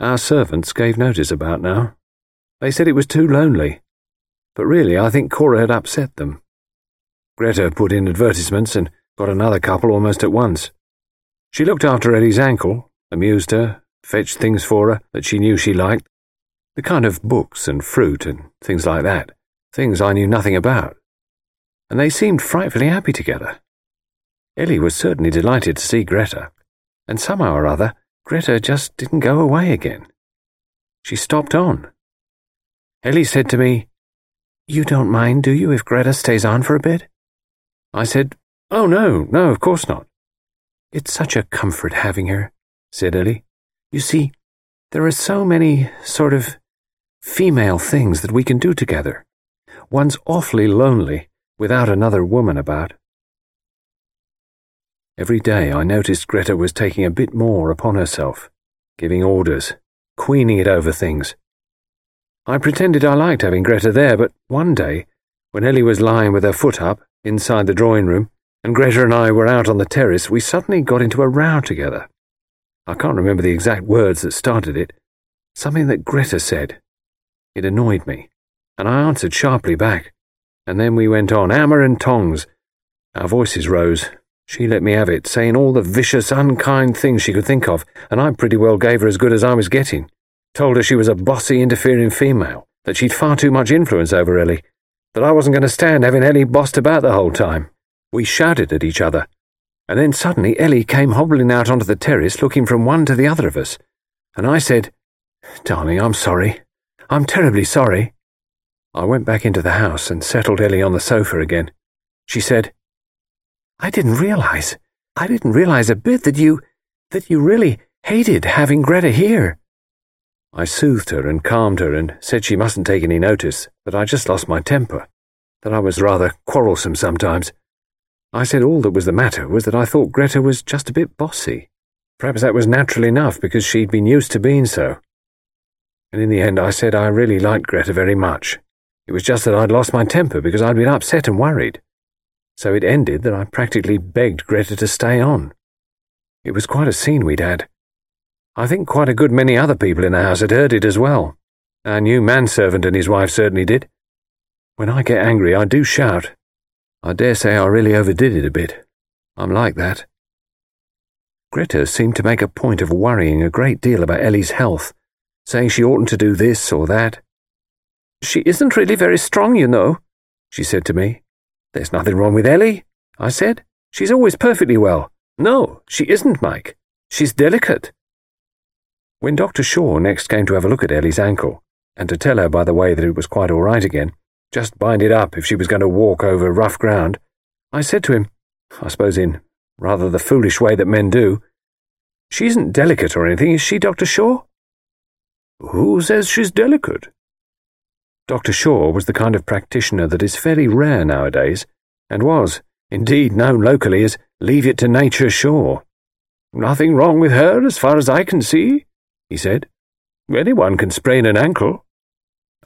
Our servants gave notice about now. They said it was too lonely. But really, I think Cora had upset them. Greta put in advertisements and got another couple almost at once. She looked after Ellie's ankle, amused her, fetched things for her that she knew she liked, the kind of books and fruit and things like that, things I knew nothing about. And they seemed frightfully happy together. Ellie was certainly delighted to see Greta, and somehow or other, Greta just didn't go away again. She stopped on. Ellie said to me, You don't mind, do you, if Greta stays on for a bit? I said, Oh, no, no, of course not. It's such a comfort having her, said Ellie. You see, there are so many sort of female things that we can do together. One's awfully lonely without another woman about. Every day I noticed Greta was taking a bit more upon herself, giving orders, queening it over things. I pretended I liked having Greta there, but one day, when Ellie was lying with her foot up inside the drawing room, and Greta and I were out on the terrace, we suddenly got into a row together. I can't remember the exact words that started it. Something that Greta said. It annoyed me, and I answered sharply back. And then we went on, hammer and tongs. Our voices rose. She let me have it, saying all the vicious, unkind things she could think of, and I pretty well gave her as good as I was getting. Told her she was a bossy, interfering female, that she'd far too much influence over Ellie, that I wasn't going to stand having Ellie bossed about the whole time. We shouted at each other, and then suddenly Ellie came hobbling out onto the terrace, looking from one to the other of us, and I said, Darling, I'm sorry. I'm terribly sorry. I went back into the house and settled Ellie on the sofa again. She said, I didn't realize, I didn't realize a bit that you, that you really hated having Greta here. I soothed her and calmed her and said she mustn't take any notice, that I just lost my temper, that I was rather quarrelsome sometimes. I said all that was the matter was that I thought Greta was just a bit bossy. Perhaps that was natural enough because she'd been used to being so. And in the end, I said I really liked Greta very much. It was just that I'd lost my temper because I'd been upset and worried. So it ended that I practically begged Greta to stay on. It was quite a scene we'd had. I think quite a good many other people in the house had heard it as well. Our new manservant and his wife certainly did. When I get angry, I do shout. I dare say I really overdid it a bit. I'm like that. Greta seemed to make a point of worrying a great deal about Ellie's health, saying she oughtn't to do this or that. She isn't really very strong, you know, she said to me. There's nothing wrong with Ellie, I said. She's always perfectly well. No, she isn't, Mike. She's delicate. When Dr. Shaw next came to have a look at Ellie's ankle, and to tell her by the way that it was quite all right again, just bind it up if she was going to walk over rough ground, I said to him, I suppose in rather the foolish way that men do, She isn't delicate or anything, is she, Dr. Shaw? Who says she's delicate? Dr. Shaw was the kind of practitioner that is fairly rare nowadays, and was, indeed, known locally as Leave It to Nature Shaw. Nothing wrong with her as far as I can see, he said. Anyone can sprain an ankle.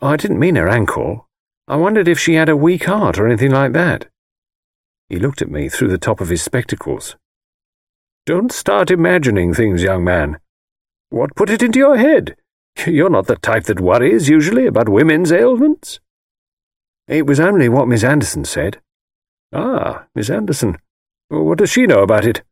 Oh, I didn't mean her ankle. I wondered if she had a weak heart or anything like that. He looked at me through the top of his spectacles. Don't start imagining things, young man. What put it into your head? You're not the type that worries, usually, about women's ailments. It was only what Miss Andersen said. Ah, Miss Andersen. What does she know about it?